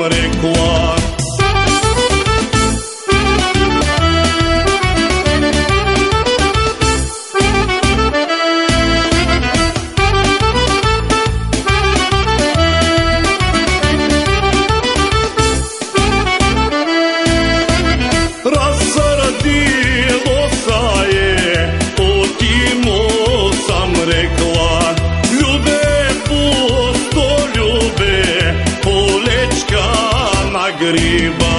rekla Razradilo good evening.